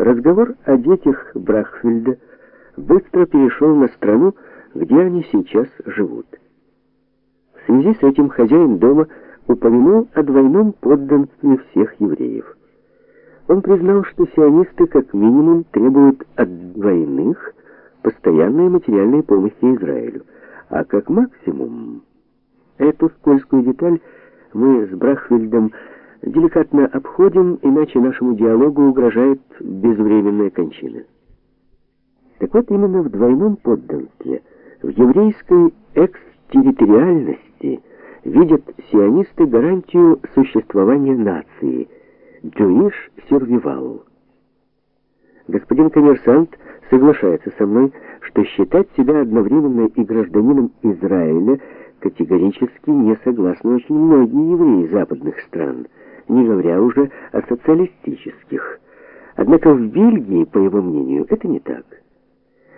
Разговор о детях Брахфельда быстро перешел на страну, где они сейчас живут. В связи с этим хозяин дома упомянул о двойном подданстве всех евреев. Он признал, что сионисты как минимум требуют от двойных постоянной материальной помощи Израилю, а как максимум эту скользкую деталь мы с Брахфельдом деликатно обходим, иначе нашему диалогу угрожает безвременная кончина. Так вот, именно в двойном подданстве, в еврейской экстерриториальности видят сионисты гарантию существования нации, Jewish survival. Господин коммерсант соглашается со мной, что считать себя одновременно и гражданином Израиля категорически не согласны очень многие евреи западных стран – не говоря уже о социалистических. Однако в Бельгии, по его мнению, это не так.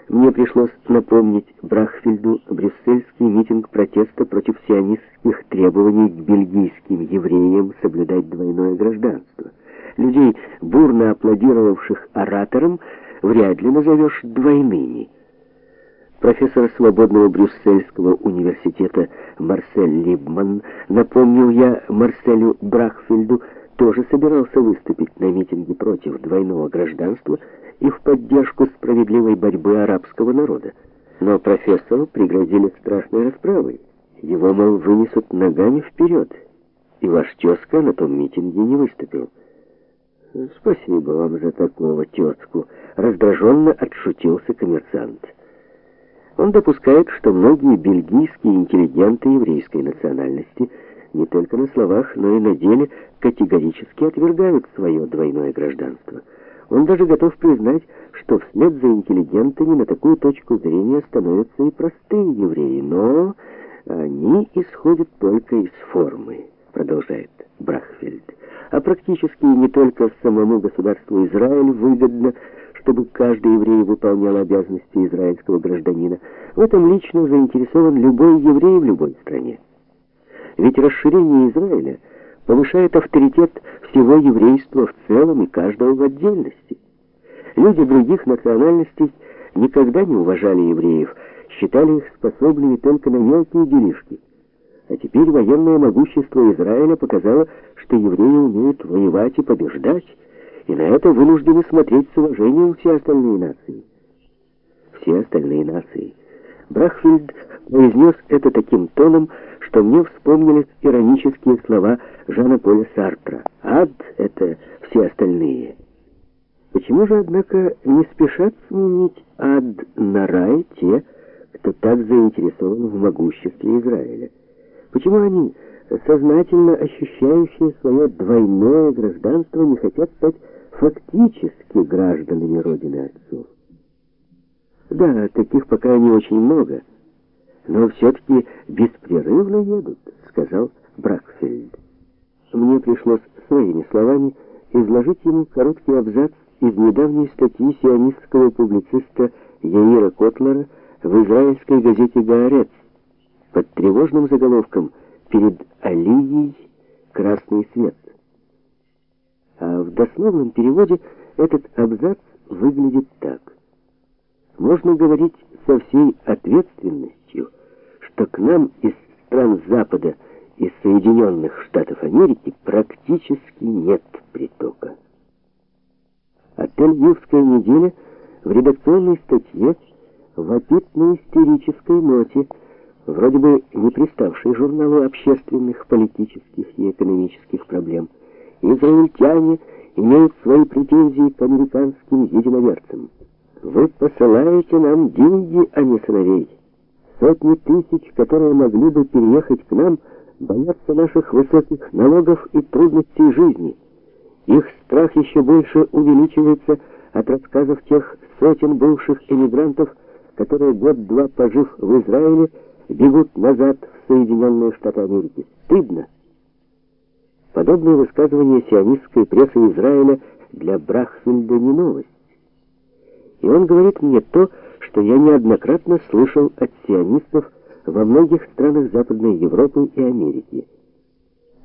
Мне пришлось напомнить Брахфельду брюссельский митинг протеста против сионистских требований к бельгийским евреям соблюдать двойное гражданство. Людей, бурно аплодировавших ораторам, вряд ли назовешь двойными – профессор свободного Брюссельского университета Марсель Либман, напомнил я Марселю Брахфельду, тоже собирался выступить на митинге против двойного гражданства и в поддержку справедливой борьбы арабского народа. Но профессору пригрозили страшной расправой. Его, мол, вынесут ногами вперед. И ваш тезка на том митинге не выступил. «Спасибо вам за такого тезку», — раздраженно отшутился коммерсант. Он допускает, что многие бельгийские интеллигенты еврейской национальности не только на словах, но и на деле категорически отвергают свое двойное гражданство. Он даже готов признать, что вслед за интеллигентами на такую точку зрения становятся и простые евреи, но они исходят только из формы, продолжает Брахфельд. Практически не только самому государству Израиль выгодно, чтобы каждый еврей выполнял обязанности израильского гражданина. В этом лично заинтересован любой еврей в любой стране. Ведь расширение Израиля повышает авторитет всего еврейства в целом и каждого в отдельности. Люди других национальностей никогда не уважали евреев, считали их способными только на мелкие делишки. А теперь военное могущество Израиля показало, что евреи умеют воевать и побеждать, и на это вынуждены смотреть с уважением все остальные нации. Все остальные нации. Брахфельд произнес это таким тоном, что мне вспомнились иронические слова Жана Поля Сартра. «Ад — это все остальные». Почему же, однако, не спешат сменить ад на рай те, кто так заинтересован в могуществе Израиля? Почему они, сознательно ощущающие свое двойное гражданство, не хотят стать фактически гражданами Родины отцов. Да, таких пока не очень много, но все-таки беспрерывно едут, сказал Бракфельд. Мне пришлось своими словами изложить ему короткий абзац из недавней статьи сионистского публициста Яира Котлера в израильской газете «Гаарец» под тревожным заголовком «Перед Алией красный свет». А в дословном переводе этот абзац выглядит так. Можно говорить со всей ответственностью, что к нам из стран Запада из Соединенных Штатов Америки практически нет притока. А Тель-Авивская неделя в редакционной статье вопит на истерической ноте, вроде бы не приставшей журналу общественных, политических и экономических проблем – израильтяне имеют свои претензии к американским единоверцам. Вы посылаете нам деньги, а не сыновей. Сотни тысяч, которые могли бы переехать к нам, боятся наших высоких налогов и трудностей жизни. Их страх еще больше увеличивается от рассказов тех сотен бывших эмигрантов, которые год-два пожив в Израиле, бегут назад в Соединенные Штаты Америки. Стыдно. Подобные высказывания сионистской прессы Израиля для Брахфельда не новость. И он говорит мне то, что я неоднократно слышал от сионистов во многих странах Западной Европы и Америки.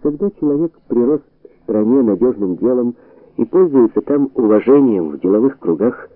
Когда человек прирос в стране надежным делом и пользуется там уважением в деловых кругах,